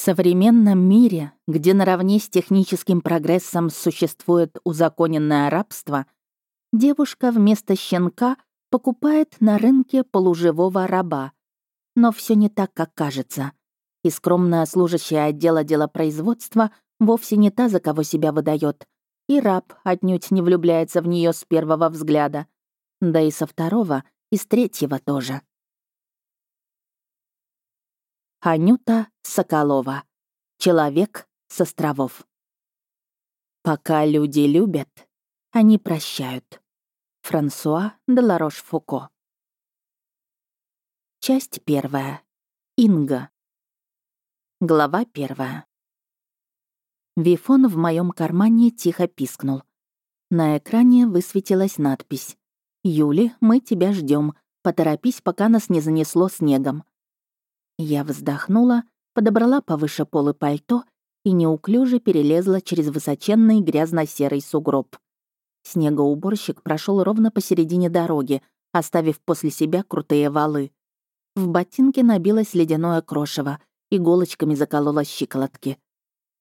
современном мире, где наравне с техническим прогрессом существует узаконенное рабство, девушка вместо щенка покупает на рынке полуживого раба. Но все не так, как кажется. И скромная служащая отдела делопроизводства вовсе не та, за кого себя выдает. И раб отнюдь не влюбляется в нее с первого взгляда. Да и со второго, и с третьего тоже. Анюта Соколова. Человек с островов. Пока люди любят, они прощают. Франсуа де Ларош-Фуко. Часть первая. Инга. Глава первая. Вифон в моем кармане тихо пискнул. На экране высветилась надпись. «Юли, мы тебя ждем. Поторопись, пока нас не занесло снегом». Я вздохнула, подобрала повыше полы пальто и неуклюже перелезла через высоченный грязно-серый сугроб. Снегоуборщик прошел ровно посередине дороги, оставив после себя крутые валы. В ботинке набилось ледяное крошево, иголочками заколола щиколотки.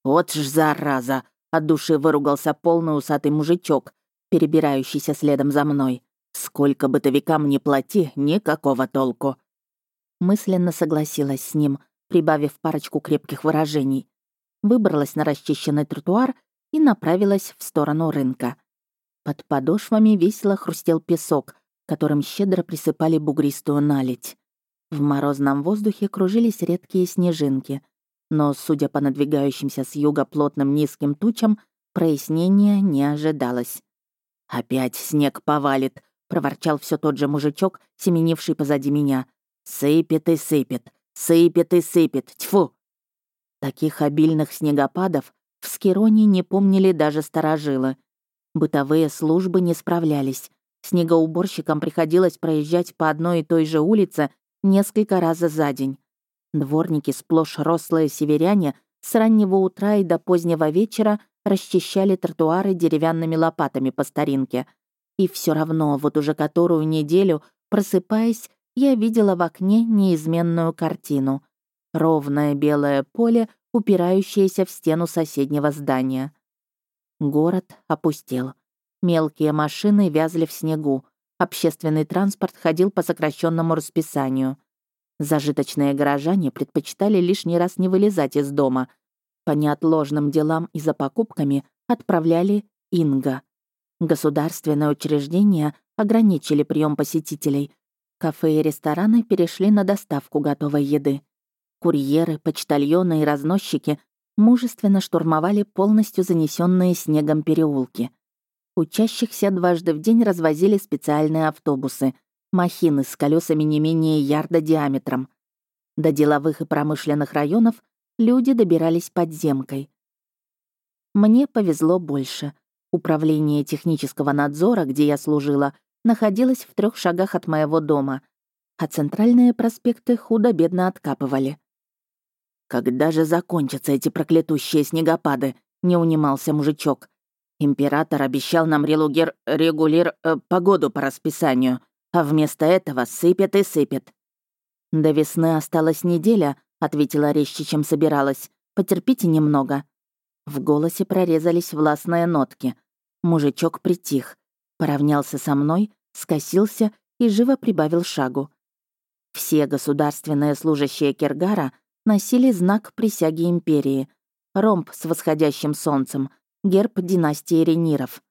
«Вот ж зараза!» — от души выругался полный усатый мужичок, перебирающийся следом за мной. «Сколько бытовикам не плати, никакого толку!» Мысленно согласилась с ним, прибавив парочку крепких выражений. Выбралась на расчищенный тротуар и направилась в сторону рынка. Под подошвами весело хрустел песок, которым щедро присыпали бугристую наледь. В морозном воздухе кружились редкие снежинки, но, судя по надвигающимся с юга плотным низким тучам, прояснения не ожидалось. «Опять снег повалит», — проворчал все тот же мужичок, семенивший позади меня. Сыпет и сыпет, сыпет и сыпет, тьфу! Таких обильных снегопадов в Скироне не помнили даже старожилы. Бытовые службы не справлялись. Снегоуборщикам приходилось проезжать по одной и той же улице несколько раз за день. Дворники, сплошь рослые северяне, с раннего утра и до позднего вечера расчищали тротуары деревянными лопатами по старинке. И все равно, вот уже которую неделю, просыпаясь, я видела в окне неизменную картину. Ровное белое поле, упирающееся в стену соседнего здания. Город опустел. Мелкие машины вязли в снегу. Общественный транспорт ходил по сокращенному расписанию. Зажиточные горожане предпочитали лишний раз не вылезать из дома. По неотложным делам и за покупками отправляли Инга. Государственные учреждения ограничили прием посетителей, Кафе и рестораны перешли на доставку готовой еды. Курьеры, почтальоны и разносчики мужественно штурмовали полностью занесенные снегом переулки. Учащихся дважды в день развозили специальные автобусы, махины с колесами не менее ярда диаметром. До деловых и промышленных районов люди добирались подземкой. Мне повезло больше. Управление технического надзора, где я служила, находилась в трех шагах от моего дома, а центральные проспекты худо-бедно откапывали. «Когда же закончатся эти проклятущие снегопады?» — не унимался мужичок. «Император обещал нам релугер, регулир э, погоду по расписанию, а вместо этого сыпет и сыпет». «До весны осталась неделя», — ответила резче, чем собиралась. «Потерпите немного». В голосе прорезались властные нотки. Мужичок притих поравнялся со мной, скосился и живо прибавил шагу. Все государственные служащие Кергара носили знак присяги империи — ромб с восходящим солнцем, герб династии Рениров.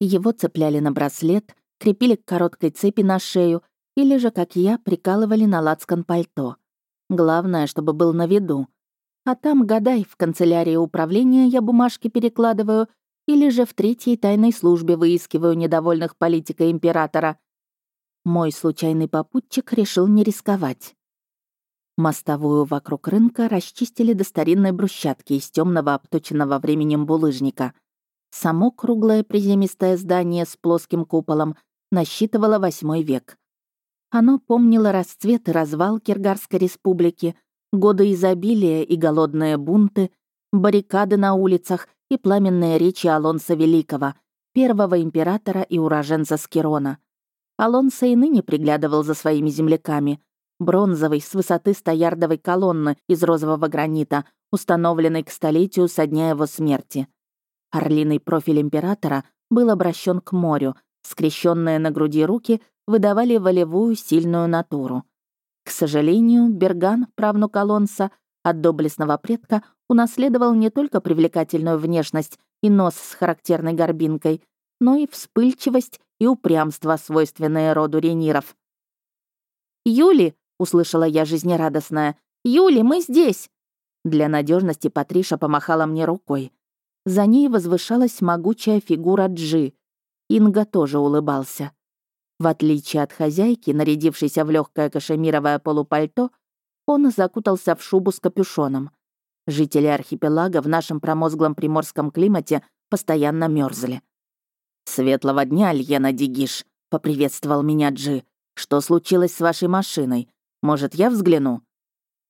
Его цепляли на браслет, крепили к короткой цепи на шею или же, как я, прикалывали на лацкан пальто. Главное, чтобы был на виду. А там, гадай, в канцелярии управления я бумажки перекладываю или же в третьей тайной службе выискиваю недовольных политика императора. Мой случайный попутчик решил не рисковать. Мостовую вокруг рынка расчистили до старинной брусчатки из темного обточенного временем булыжника. Само круглое приземистое здание с плоским куполом насчитывало восьмой век. Оно помнило расцвет и развал Киргарской республики, годы изобилия и голодные бунты, баррикады на улицах и пламенные речи Алонса Великого, первого императора и уроженца Скирона. Алонсо и ныне приглядывал за своими земляками, бронзовый, с высоты стоярдовой колонны из розового гранита, установленной к столетию со дня его смерти. Орлиный профиль императора был обращен к морю, скрещенные на груди руки выдавали волевую сильную натуру. К сожалению, Берган, правнук Алонса, от доблестного предка унаследовал не только привлекательную внешность и нос с характерной горбинкой, но и вспыльчивость и упрямство, свойственные роду рениров. «Юли!» — услышала я жизнерадостная. «Юли, мы здесь!» Для надежности Патриша помахала мне рукой. За ней возвышалась могучая фигура Джи. Инга тоже улыбался. В отличие от хозяйки, нарядившейся в легкое кашемировое полупальто, он закутался в шубу с капюшоном. Жители архипелага в нашем промозглом приморском климате постоянно мерзли. «Светлого дня, Альена Дигиш», — поприветствовал меня Джи. «Что случилось с вашей машиной? Может, я взгляну?»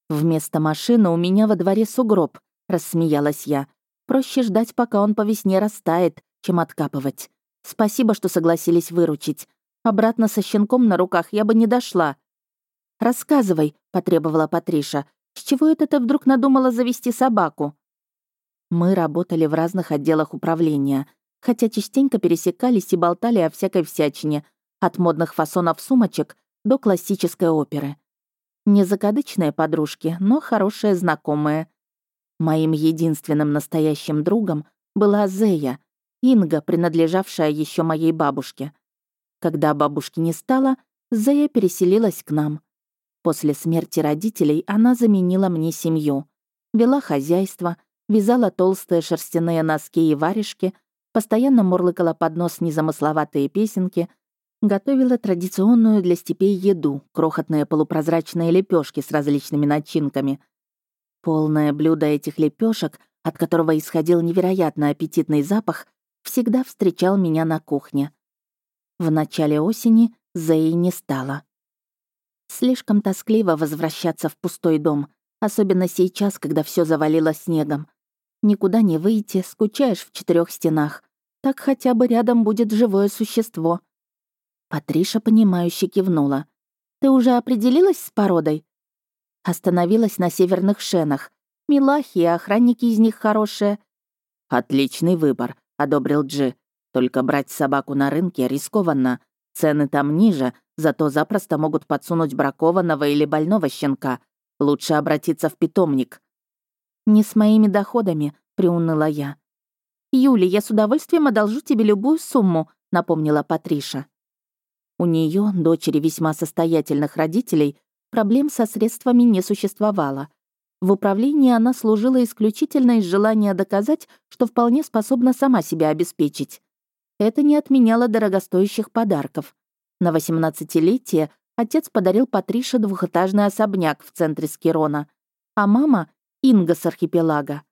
«Вместо машины у меня во дворе сугроб», — рассмеялась я. «Проще ждать, пока он по весне растает, чем откапывать. Спасибо, что согласились выручить. Обратно со щенком на руках я бы не дошла». «Рассказывай», — потребовала Патриша. «С чего это ты вдруг надумала завести собаку?» Мы работали в разных отделах управления — хотя частенько пересекались и болтали о всякой всячине, от модных фасонов сумочек до классической оперы. Не закадычные подружки, но хорошие знакомые. Моим единственным настоящим другом была Зея, Инга, принадлежавшая еще моей бабушке. Когда бабушки не стало, Зея переселилась к нам. После смерти родителей она заменила мне семью. Вела хозяйство, вязала толстые шерстяные носки и варежки — постоянно мурлыкала под нос незамысловатые песенки, готовила традиционную для степей еду, крохотные полупрозрачные лепешки с различными начинками. Полное блюдо этих лепешек, от которого исходил невероятно аппетитный запах, всегда встречал меня на кухне. В начале осени Зеи не стало. Слишком тоскливо возвращаться в пустой дом, особенно сейчас, когда все завалило снегом. Никуда не выйти, скучаешь в четырех стенах. Так хотя бы рядом будет живое существо. Патриша, понимающе кивнула. «Ты уже определилась с породой?» Остановилась на северных шенах. Милахи и охранники из них хорошие. «Отличный выбор», — одобрил Джи. «Только брать собаку на рынке рискованно. Цены там ниже, зато запросто могут подсунуть бракованного или больного щенка. Лучше обратиться в питомник». «Не с моими доходами», — приуныла я. «Юли, я с удовольствием одолжу тебе любую сумму», — напомнила Патриша. У нее, дочери весьма состоятельных родителей, проблем со средствами не существовало. В управлении она служила исключительно из желания доказать, что вполне способна сама себя обеспечить. Это не отменяло дорогостоящих подарков. На 18-летие отец подарил Патрише двухэтажный особняк в центре Скирона, а мама — Инга с архипелага.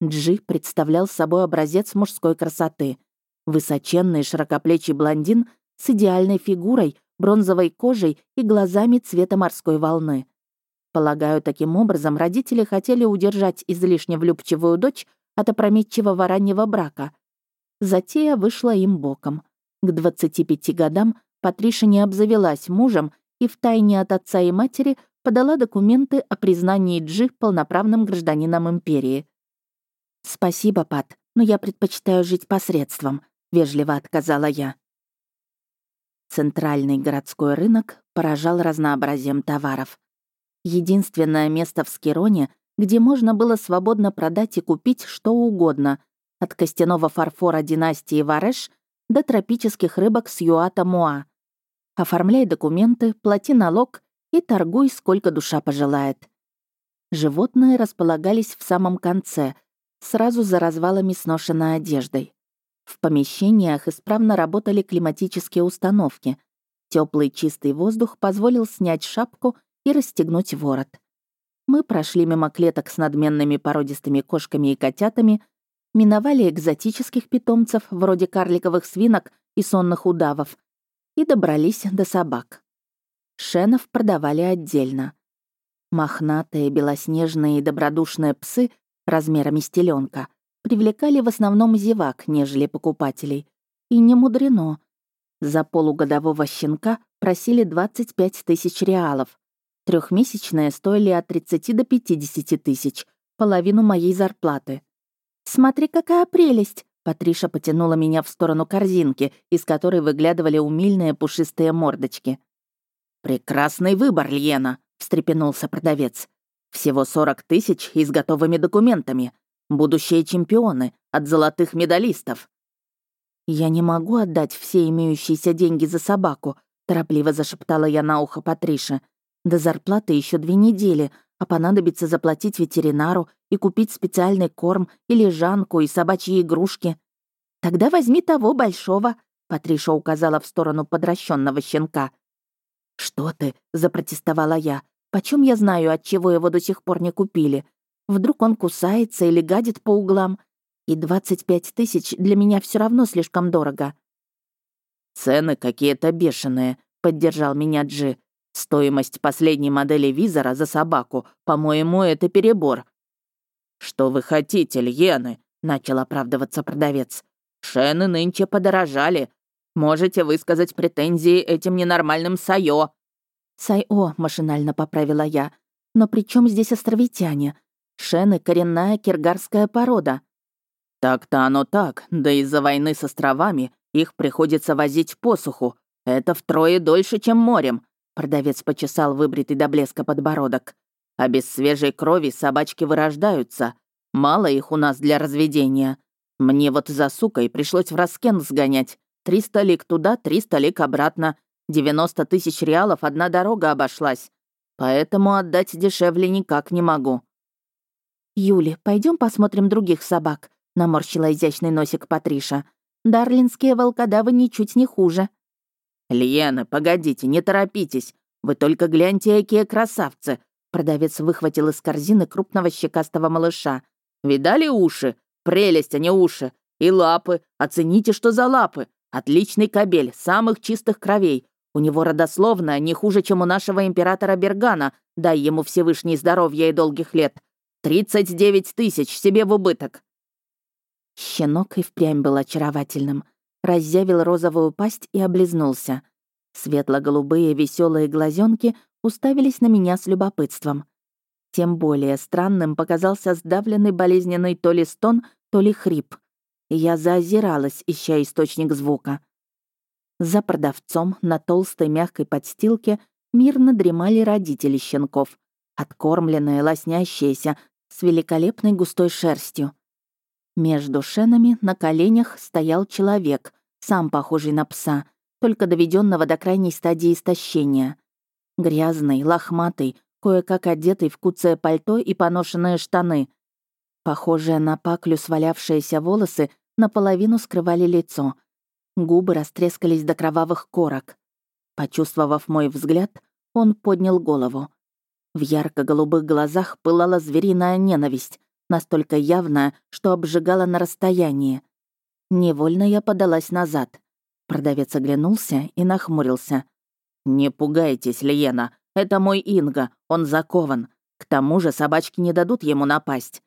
Джи представлял собой образец мужской красоты. Высоченный широкоплечий блондин с идеальной фигурой, бронзовой кожей и глазами цвета морской волны. Полагаю, таким образом родители хотели удержать излишне влюбчивую дочь от опрометчивого раннего брака. Затея вышла им боком. К 25 годам Патриша не обзавелась мужем и втайне от отца и матери подала документы о признании Джи полноправным гражданином империи. «Спасибо, Пат, но я предпочитаю жить посредством», — вежливо отказала я. Центральный городской рынок поражал разнообразием товаров. Единственное место в Скироне, где можно было свободно продать и купить что угодно, от костяного фарфора династии Вареш до тропических рыбок с Юата-Муа. Оформляй документы, плати налог и торгуй, сколько душа пожелает. Животные располагались в самом конце — сразу за развалами сношенной одеждой. В помещениях исправно работали климатические установки. Теплый чистый воздух позволил снять шапку и расстегнуть ворот. Мы прошли мимо клеток с надменными породистыми кошками и котятами, миновали экзотических питомцев, вроде карликовых свинок и сонных удавов, и добрались до собак. Шенов продавали отдельно. Мохнатые, белоснежные и добродушные псы размерами с теленка, привлекали в основном зевак, нежели покупателей. И не мудрено. За полугодового щенка просили 25 тысяч реалов. Трехмесячные стоили от 30 до 50 тысяч, половину моей зарплаты. «Смотри, какая прелесть!» Патриша потянула меня в сторону корзинки, из которой выглядывали умильные пушистые мордочки. «Прекрасный выбор, Льена!» — встрепенулся продавец. «Всего 40 тысяч и с готовыми документами. Будущие чемпионы, от золотых медалистов». «Я не могу отдать все имеющиеся деньги за собаку», — торопливо зашептала я на ухо Патрише. «До зарплаты еще две недели, а понадобится заплатить ветеринару и купить специальный корм и лежанку и собачьи игрушки. Тогда возьми того большого, Патриша указала в сторону подращенного щенка. Что ты? запротестовала я. Почем я знаю, от чего его до сих пор не купили? Вдруг он кусается или гадит по углам? И 25 тысяч для меня все равно слишком дорого. Цены какие-то бешеные, поддержал меня Джи. Стоимость последней модели визора за собаку, по-моему, это перебор. «Что вы хотите, Льены?» — начал оправдываться продавец. «Шены нынче подорожали. Можете высказать претензии этим ненормальным Сайо». «Сайо», — машинально поправила я. «Но при чем здесь островитяне? Шены — коренная киргарская порода». «Так-то оно так, да из-за войны с островами их приходится возить посуху. Это втрое дольше, чем морем. Продавец почесал выбритый до блеска подбородок. «А без свежей крови собачки вырождаются. Мало их у нас для разведения. Мне вот за сукой пришлось в Раскен сгонять. Триста лик туда, триста лик обратно. Девяносто тысяч реалов одна дорога обошлась. Поэтому отдать дешевле никак не могу». «Юли, пойдем посмотрим других собак», — наморщила изящный носик Патриша. «Дарлинские волкодавы ничуть не хуже». «Лиена, погодите, не торопитесь. Вы только гляньте, какие красавцы!» Продавец выхватил из корзины крупного щекастого малыша. «Видали уши? Прелесть, а не уши. И лапы. Оцените, что за лапы. Отличный кобель, самых чистых кровей. У него родословная не хуже, чем у нашего императора Бергана. Дай ему Всевышний здоровья и долгих лет. Тридцать девять тысяч себе в убыток». Щенок и впрямь был очаровательным разъявил розовую пасть и облизнулся. Светло-голубые веселые глазенки уставились на меня с любопытством. Тем более странным показался сдавленный болезненный то ли стон, то ли хрип. Я заозиралась, ища источник звука. За продавцом на толстой мягкой подстилке мирно дремали родители щенков, откормленные, лоснящиеся, с великолепной густой шерстью. Между шенами на коленях стоял человек, сам похожий на пса, только доведенного до крайней стадии истощения. Грязный, лохматый, кое-как одетый в куцое пальто и поношенные штаны. Похожие на паклю свалявшиеся волосы наполовину скрывали лицо. Губы растрескались до кровавых корок. Почувствовав мой взгляд, он поднял голову. В ярко-голубых глазах пылала звериная ненависть, настолько явная, что обжигала на расстоянии. Невольно я подалась назад. Продавец оглянулся и нахмурился. «Не пугайтесь, Лиена, это мой Инга, он закован. К тому же собачки не дадут ему напасть.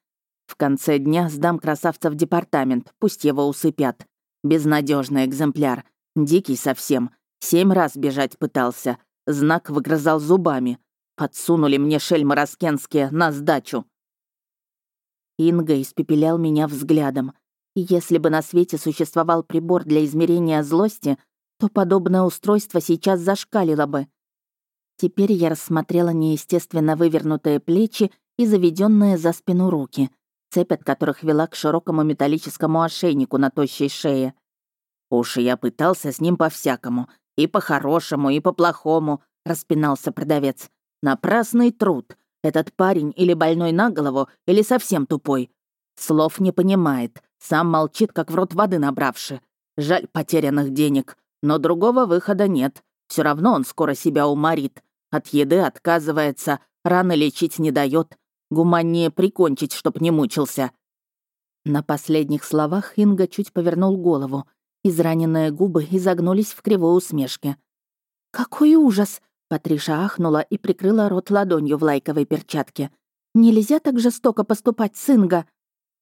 В конце дня сдам красавца в департамент, пусть его усыпят. Безнадежный экземпляр, дикий совсем. Семь раз бежать пытался, знак выгрызал зубами. Подсунули мне шельмы раскенские на сдачу. Инга испепелял меня взглядом. Если бы на свете существовал прибор для измерения злости, то подобное устройство сейчас зашкалило бы. Теперь я рассмотрела неестественно вывернутые плечи и заведенные за спину руки, цепь от которых вела к широкому металлическому ошейнику на тощей шее. «Уж я пытался с ним по-всякому, и по-хорошему, и по-плохому», — распинался продавец. «Напрасный труд. Этот парень или больной на голову, или совсем тупой. Слов не понимает, сам молчит, как в рот воды набравши. Жаль потерянных денег, но другого выхода нет. Все равно он скоро себя уморит. От еды отказывается, раны лечить не дает. Гуманнее прикончить, чтоб не мучился. На последних словах Инга чуть повернул голову. Израненные губы изогнулись в кривой усмешке. «Какой ужас!» Патриша ахнула и прикрыла рот ладонью в лайковой перчатке. «Нельзя так жестоко поступать с Инго!»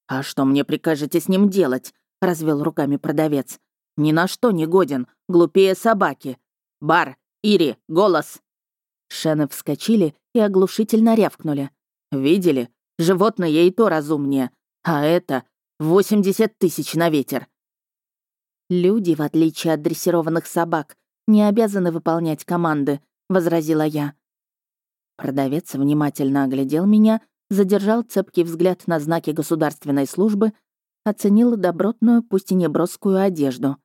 «А что мне прикажете с ним делать?» — развел руками продавец. «Ни на что не годен, глупее собаки. Бар, Ири, голос!» Шены вскочили и оглушительно рявкнули. «Видели? Животное и то разумнее. А это 80 тысяч на ветер». «Люди, в отличие от дрессированных собак, не обязаны выполнять команды», — возразила я. Продавец внимательно оглядел меня, задержал цепкий взгляд на знаки государственной службы, оценил добротную, пусть и неброскую одежду.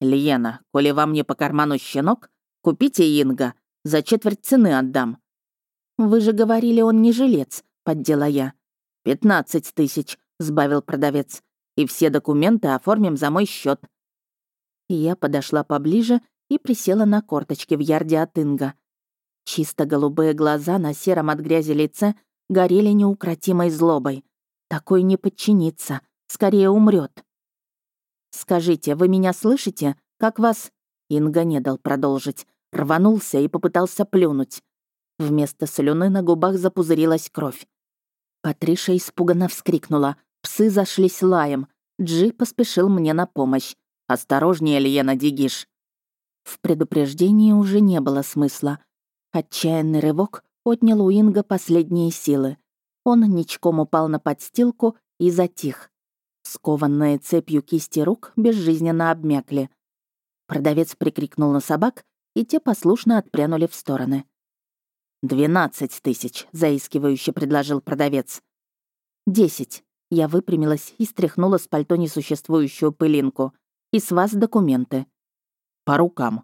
«Льена, коли вам не по карману щенок, купите Инга, за четверть цены отдам». «Вы же говорили, он не жилец», — поддела я. «Пятнадцать тысяч», — сбавил продавец. «И все документы оформим за мой счет. Я подошла поближе и присела на корточки в ярде от Инга. Чисто голубые глаза на сером от грязи лице горели неукротимой злобой. Такой не подчинится, скорее умрет. «Скажите, вы меня слышите? Как вас...» Инга не дал продолжить. Рванулся и попытался плюнуть. Вместо слюны на губах запузырилась кровь. Патриша испуганно вскрикнула. Псы зашлись лаем. Джи поспешил мне на помощь. «Осторожнее, Лиена Дигиш!» В предупреждении уже не было смысла. Отчаянный рывок отнял у Инга последние силы. Он ничком упал на подстилку и затих. Скованные цепью кисти рук безжизненно обмякли. Продавец прикрикнул на собак, и те послушно отпрянули в стороны. «Двенадцать тысяч», — заискивающе предложил продавец. «Десять». Я выпрямилась и стряхнула с пальто несуществующую пылинку. «И с вас документы». «По рукам»,